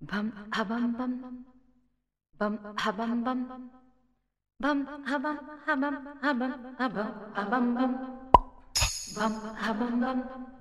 Bum ha bum bum. Bum ha bum bum. Bum ha bum ha bum ha bum ha bum ha bum bum. Bum ha bum bum.